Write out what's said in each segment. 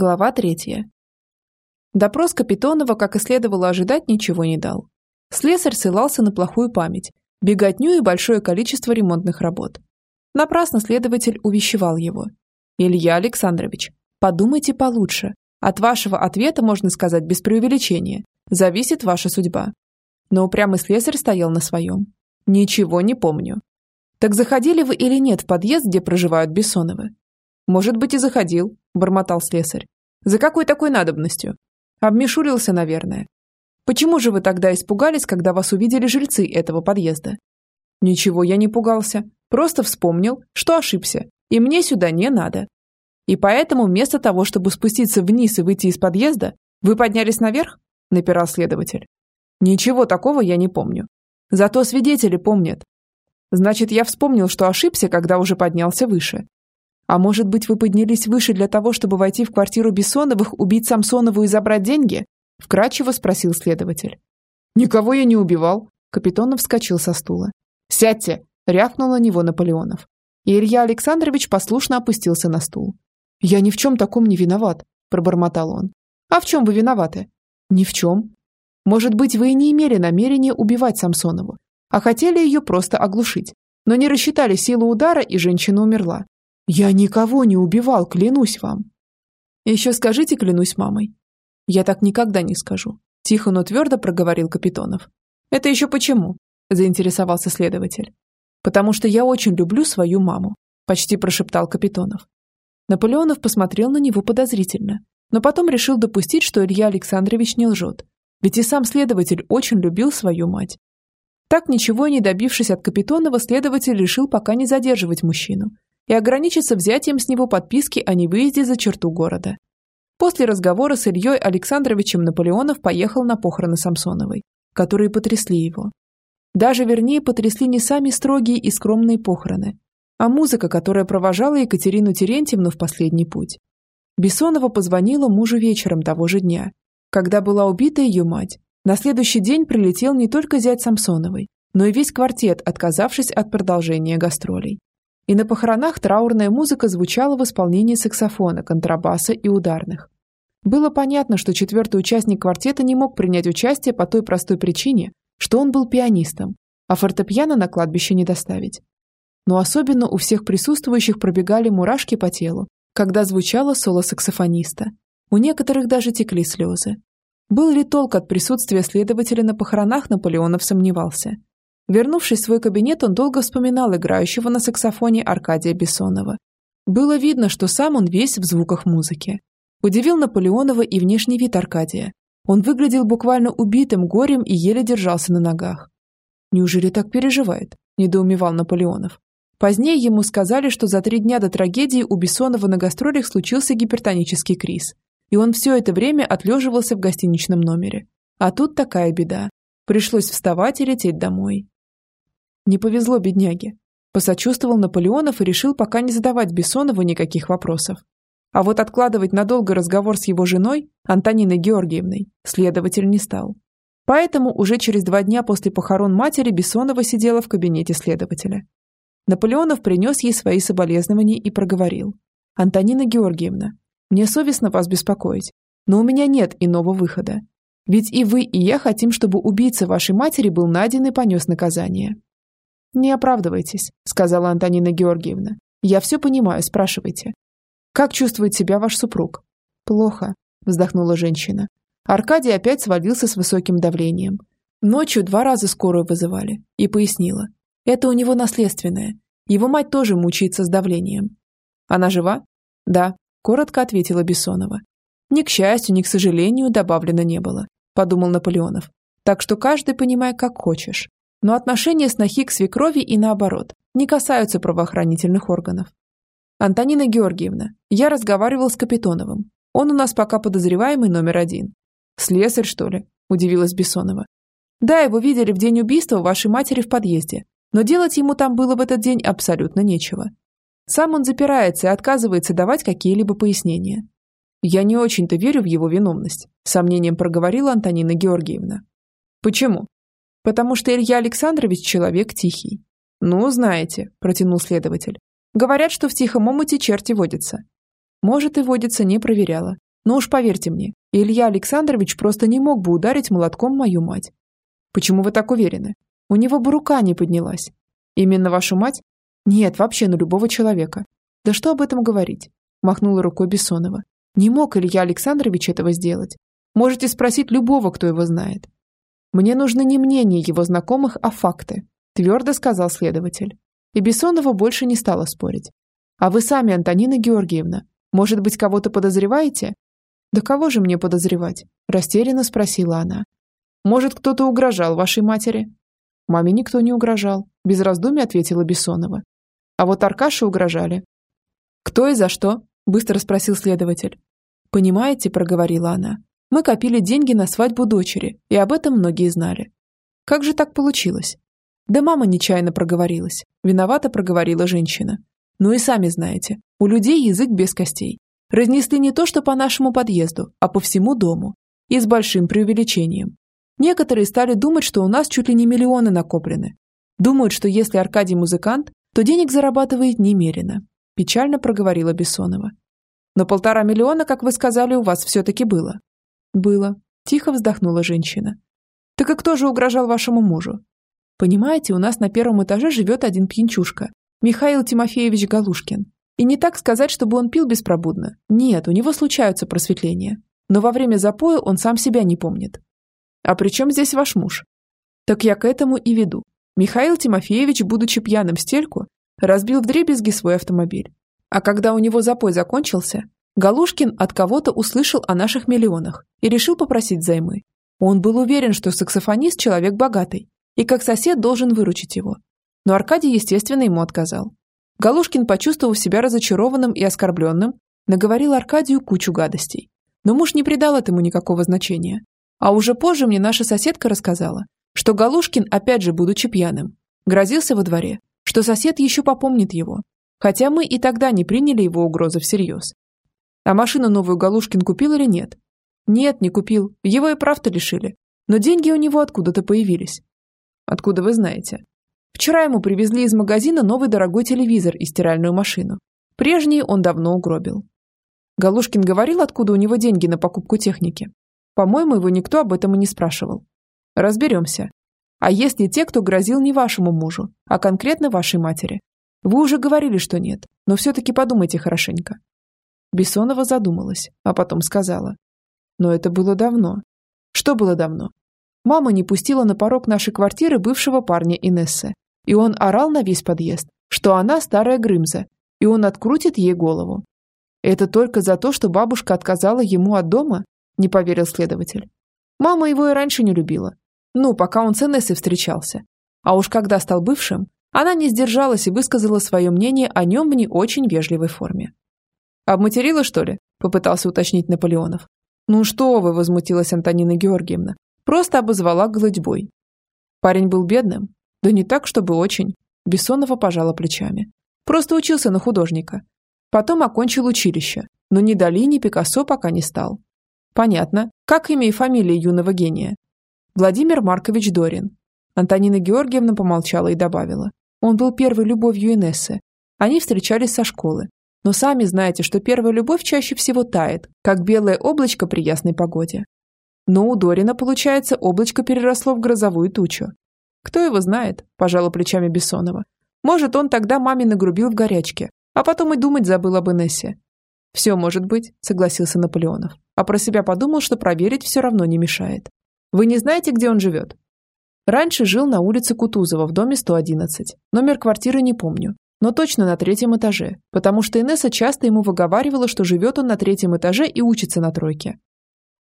Глава третья. Допрос Капитонова, как и следовало ожидать, ничего не дал. Слесарь ссылался на плохую память, беготню и большое количество ремонтных работ. Напрасно следователь увещевал его. «Илья Александрович, подумайте получше. От вашего ответа, можно сказать без преувеличения, зависит ваша судьба». Но упрямый слесарь стоял на своем. «Ничего не помню». «Так заходили вы или нет в подъезд, где проживают Бессоновы?» «Может быть, и заходил», – бормотал слесарь. «За какой такой надобностью?» «Обмешурился, наверное». «Почему же вы тогда испугались, когда вас увидели жильцы этого подъезда?» «Ничего я не пугался. Просто вспомнил, что ошибся, и мне сюда не надо. И поэтому вместо того, чтобы спуститься вниз и выйти из подъезда, вы поднялись наверх?» – напирал следователь. «Ничего такого я не помню. Зато свидетели помнят. Значит, я вспомнил, что ошибся, когда уже поднялся выше. А может быть, вы поднялись выше для того, чтобы войти в квартиру Бессоновых, убить Самсонову и забрать деньги? Вкратчиво спросил следователь. Никого я не убивал. Капитонов вскочил со стула. Сядьте! рявкнул на него Наполеонов. И Илья Александрович послушно опустился на стул. «Я ни в чем таком не виноват», – пробормотал он. «А в чем вы виноваты?» «Ни в чем. Может быть, вы и не имели намерения убивать Самсонову, а хотели ее просто оглушить, но не рассчитали силу удара, и женщина умерла. Я никого не убивал, клянусь вам. Еще скажите, клянусь мамой. Я так никогда не скажу. Тихо, но твердо проговорил Капитонов. Это еще почему? Заинтересовался следователь. Потому что я очень люблю свою маму, почти прошептал Капитонов. Наполеонов посмотрел на него подозрительно, но потом решил допустить, что Илья Александрович не лжет, ведь и сам следователь очень любил свою мать. Так, ничего не добившись от Капитонова, следователь решил пока не задерживать мужчину и ограничиться взятием с него подписки о невыезде за черту города. После разговора с Ильей Александровичем Наполеонов поехал на похороны Самсоновой, которые потрясли его. Даже вернее потрясли не сами строгие и скромные похороны, а музыка, которая провожала Екатерину Терентьевну в последний путь. Бессонова позвонила мужу вечером того же дня, когда была убита ее мать. На следующий день прилетел не только зять Самсоновой, но и весь квартет, отказавшись от продолжения гастролей. И на похоронах траурная музыка звучала в исполнении саксофона, контрабаса и ударных. Было понятно, что четвертый участник квартета не мог принять участие по той простой причине, что он был пианистом, а фортепиано на кладбище не доставить. Но особенно у всех присутствующих пробегали мурашки по телу, когда звучало соло саксофониста. У некоторых даже текли слезы. Был ли толк от присутствия следователя на похоронах, Наполеонов сомневался. Вернувшись в свой кабинет, он долго вспоминал играющего на саксофоне Аркадия Бессонова. Было видно, что сам он весь в звуках музыки. Удивил Наполеонова и внешний вид Аркадия. Он выглядел буквально убитым горем и еле держался на ногах. «Неужели так переживает?» – недоумевал Наполеонов. Позднее ему сказали, что за три дня до трагедии у Бессонова на гастролях случился гипертонический криз, и он все это время отлеживался в гостиничном номере. А тут такая беда. Пришлось вставать и лететь домой. Не повезло бедняге. Посочувствовал Наполеонов и решил пока не задавать Бессонову никаких вопросов. А вот откладывать надолго разговор с его женой, Антониной Георгиевной, следователь не стал. Поэтому уже через два дня после похорон матери Бессонова сидела в кабинете следователя. Наполеонов принес ей свои соболезнования и проговорил. «Антонина Георгиевна, мне совестно вас беспокоить, но у меня нет иного выхода. Ведь и вы, и я хотим, чтобы убийца вашей матери был найден и понес наказание. «Не оправдывайтесь», — сказала Антонина Георгиевна. «Я все понимаю, спрашивайте». «Как чувствует себя ваш супруг?» «Плохо», — вздохнула женщина. Аркадий опять свалился с высоким давлением. Ночью два раза скорую вызывали. И пояснила. Это у него наследственное. Его мать тоже мучается с давлением. Она жива? Да, коротко ответила Бессонова. Ни к счастью, ни к сожалению добавлено не было, подумал Наполеонов. Так что каждый понимай, как хочешь. Но отношения снохи к свекрови и наоборот не касаются правоохранительных органов. Антонина Георгиевна, я разговаривал с Капитоновым. Он у нас пока подозреваемый номер один. Слесарь, что ли? Удивилась Бессонова. Да, его видели в день убийства вашей матери в подъезде, но делать ему там было в этот день абсолютно нечего. Сам он запирается и отказывается давать какие-либо пояснения. Я не очень-то верю в его виновность, сомнением проговорила Антонина Георгиевна. Почему? Потому что Илья Александрович человек тихий. Ну, знаете, протянул следователь. Говорят, что в тихом омуте черти водятся. Может, и водится, не проверяла. Но уж поверьте мне, Илья Александрович просто не мог бы ударить молотком мою мать. Почему вы так уверены? У него бы рука не поднялась. Именно вашу мать? Нет, вообще на любого человека. Да что об этом говорить? Махнула рукой Бессонова. Не мог Илья Александрович этого сделать. Можете спросить любого, кто его знает. Мне нужно не мнение его знакомых, а факты, твердо сказал следователь. И Бессонова больше не стала спорить. А вы сами, Антонина Георгиевна, может быть, кого-то подозреваете? Да кого же мне подозревать? Растерянно спросила она. Может, кто-то угрожал вашей матери? Маме никто не угрожал, без раздумий ответила Бессонова. А вот Аркаше угрожали. Кто и за что? Быстро спросил следователь. Понимаете, проговорила она. Мы копили деньги на свадьбу дочери, и об этом многие знали. Как же так получилось? Да мама нечаянно проговорилась. Виновата проговорила женщина. Ну и сами знаете, у людей язык без костей. Разнесли не то, что по нашему подъезду, а по всему дому. И с большим преувеличением. Некоторые стали думать, что у нас чуть ли не миллионы накоплены. Думают, что если Аркадий музыкант, то денег зарабатывает немерено. Печально проговорила Бессонова. Но полтора миллиона, как вы сказали, у вас все-таки было. Было. Тихо вздохнула женщина. Так и кто же угрожал вашему мужу? Понимаете, у нас на первом этаже живет один пьянчушка. Михаил Тимофеевич Галушкин. И не так сказать, чтобы он пил беспробудно. Нет, у него случаются просветления. Но во время запоя он сам себя не помнит. А при чем здесь ваш муж? Так я к этому и веду. Михаил Тимофеевич, будучи пьяным в стельку, разбил вдребезги свой автомобиль. А когда у него запой закончился, Галушкин от кого-то услышал о наших миллионах и решил попросить займы. Он был уверен, что саксофонист – человек богатый, и как сосед должен выручить его. Но Аркадий, естественно, ему отказал. Галушкин, почувствовав себя разочарованным и оскорбленным, наговорил Аркадию кучу гадостей. Но муж не придал этому никакого значения. А уже позже мне наша соседка рассказала, что Галушкин, опять же будучи пьяным, грозился во дворе, что сосед еще попомнит его, хотя мы и тогда не приняли его угрозы всерьез. А машину новую Галушкин купил или нет? Нет, не купил, его и правда лишили. Но деньги у него откуда-то появились. Откуда вы знаете? Вчера ему привезли из магазина новый дорогой телевизор и стиральную машину. Прежние он давно угробил. Галушкин говорил, откуда у него деньги на покупку техники. По-моему, его никто об этом и не спрашивал. Разберемся. А если те, кто грозил не вашему мужу, а конкретно вашей матери? Вы уже говорили, что нет, но все-таки подумайте хорошенько. Бессонова задумалась, а потом сказала. Но это было давно. Что было давно? Мама не пустила на порог нашей квартиры бывшего парня Инессы, и он орал на весь подъезд, что она старая Грымза, и он открутит ей голову. Это только за то, что бабушка отказала ему от дома? не поверил следователь. Мама его и раньше не любила. Ну, пока он с Инессой встречался. А уж когда стал бывшим, она не сдержалась и высказала свое мнение о нем в не очень вежливой форме. «Обматерила, что ли?» – попытался уточнить Наполеонов. «Ну что вы!» – возмутилась Антонина Георгиевна. «Просто обозвала голодьбой». Парень был бедным? Да не так, чтобы очень. Бессонова пожала плечами. Просто учился на художника. Потом окончил училище, но ни Дали, ни Пикассо пока не стал. Понятно. Как имя и фамилия юного гения? Владимир Маркович Дорин. Антонина Георгиевна помолчала и добавила. Он был первой любовью Инессы. Они встречались со школы. Но сами знаете, что первая любовь чаще всего тает, как белое облачко при ясной погоде. Но у Дорина, получается, облачко переросло в грозовую тучу. Кто его знает, пожала плечами Бессонова. Может, он тогда маме нагрубил в горячке, а потом и думать забыл об Инессе. «Все может быть», — согласился Наполеонов, а про себя подумал, что проверить все равно не мешает. «Вы не знаете, где он живет?» Раньше жил на улице Кутузова в доме 111. Номер квартиры не помню, но точно на третьем этаже, потому что Инесса часто ему выговаривала, что живет он на третьем этаже и учится на тройке.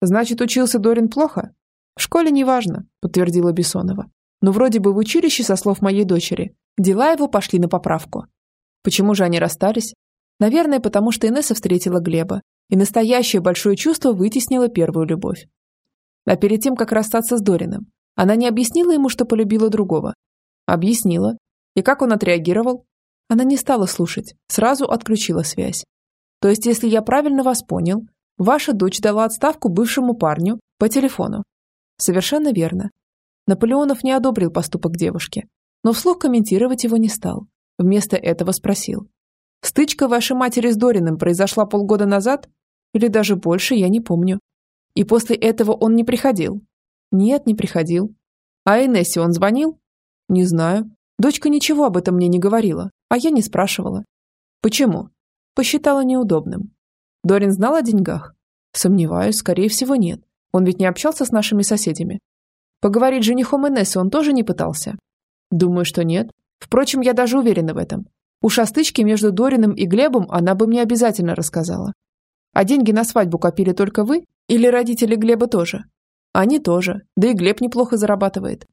«Значит, учился Дорин плохо?» «В школе неважно», — подтвердила Бессонова. «Но вроде бы в училище, со слов моей дочери, дела его пошли на поправку». «Почему же они расстались?» Наверное, потому что Инесса встретила Глеба, и настоящее большое чувство вытеснило первую любовь. А перед тем, как расстаться с Дориным, она не объяснила ему, что полюбила другого. Объяснила. И как он отреагировал? Она не стала слушать, сразу отключила связь. То есть, если я правильно вас понял, ваша дочь дала отставку бывшему парню по телефону. Совершенно верно. Наполеонов не одобрил поступок девушки, но вслух комментировать его не стал. Вместо этого спросил. Стычка вашей матери с Дориным произошла полгода назад? Или даже больше, я не помню. И после этого он не приходил? Нет, не приходил. А Инессе он звонил? Не знаю. Дочка ничего об этом мне не говорила, а я не спрашивала. Почему? Посчитала неудобным. Дорин знал о деньгах? Сомневаюсь, скорее всего, нет. Он ведь не общался с нашими соседями. Поговорить с женихом Инессы он тоже не пытался? Думаю, что нет. Впрочем, я даже уверена в этом. Уж о между Дориным и Глебом она бы мне обязательно рассказала. А деньги на свадьбу копили только вы? Или родители Глеба тоже? Они тоже. Да и Глеб неплохо зарабатывает.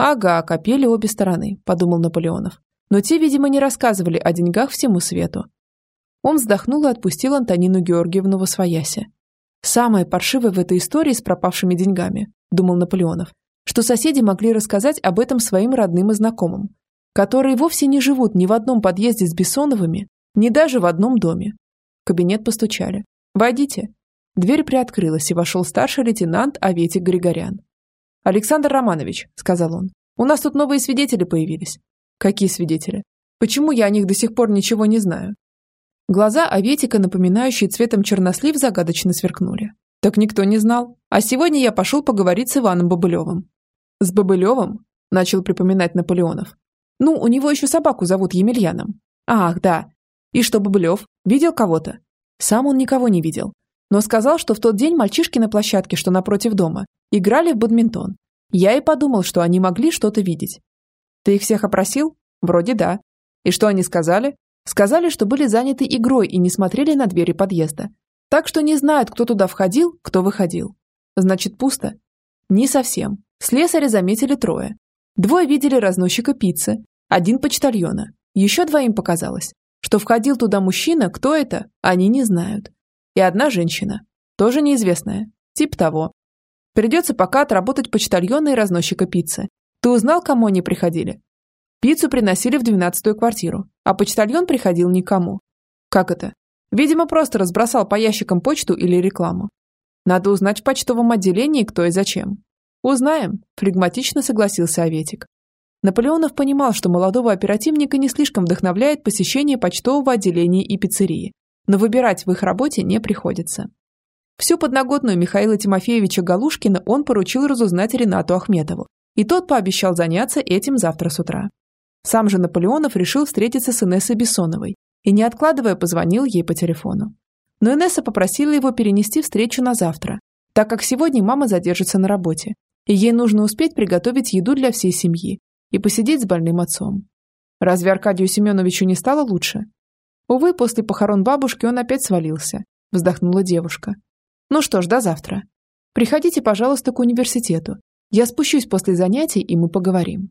Ага, копили обе стороны, подумал Наполеонов. Но те, видимо, не рассказывали о деньгах всему свету. Он вздохнул и отпустил Антонину Георгиевну во своясе. Самое паршивое в этой истории с пропавшими деньгами, думал Наполеонов, что соседи могли рассказать об этом своим родным и знакомым, которые вовсе не живут ни в одном подъезде с Бессоновыми, ни даже в одном доме. В кабинет постучали. «Войдите». Дверь приоткрылась, и вошел старший лейтенант Аветик Григорян. «Александр Романович», — сказал он, — «у нас тут новые свидетели появились». «Какие свидетели? Почему я о них до сих пор ничего не знаю?» Глаза Аветика, напоминающие цветом чернослив, загадочно сверкнули. «Так никто не знал. А сегодня я пошел поговорить с Иваном Бобылевым. «С Бобылевым?» – начал припоминать Наполеонов. «Ну, у него еще собаку зовут Емельяном». «Ах, да. И что Бобылев? Видел кого-то?» Сам он никого не видел. Но сказал, что в тот день мальчишки на площадке, что напротив дома, играли в бадминтон. Я и подумал, что они могли что-то видеть. «Ты их всех опросил?» «Вроде да». «И что они сказали?» «Сказали, что были заняты игрой и не смотрели на двери подъезда. Так что не знают, кто туда входил, кто выходил. Значит, пусто?» «Не совсем. Слесаря заметили трое. Двое видели разносчика пиццы, один почтальона. Еще двоим показалось, что входил туда мужчина, кто это, они не знают. И одна женщина, тоже неизвестная, тип того. Придется пока отработать почтальона и разносчика пиццы. Ты узнал, кому они приходили? Пиццу приносили в двенадцатую квартиру, а почтальон приходил никому. Как это? Видимо, просто разбросал по ящикам почту или рекламу. Надо узнать в почтовом отделении, кто и зачем. «Узнаем», – флегматично согласился Аветик. Наполеонов понимал, что молодого оперативника не слишком вдохновляет посещение почтового отделения и пиццерии, но выбирать в их работе не приходится. Всю подноготную Михаила Тимофеевича Галушкина он поручил разузнать Ренату Ахметову, и тот пообещал заняться этим завтра с утра. Сам же Наполеонов решил встретиться с Инессой Бессоновой и, не откладывая, позвонил ей по телефону. Но Инесса попросила его перенести встречу на завтра, так как сегодня мама задержится на работе, и ей нужно успеть приготовить еду для всей семьи и посидеть с больным отцом. Разве Аркадию Семеновичу не стало лучше? Увы, после похорон бабушки он опять свалился, вздохнула девушка. Ну что ж, до завтра. Приходите, пожалуйста, к университету. Я спущусь после занятий, и мы поговорим.